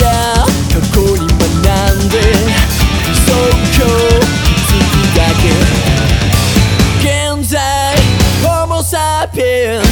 が過去に学んで即興突きだけ現在ホモ・サピエン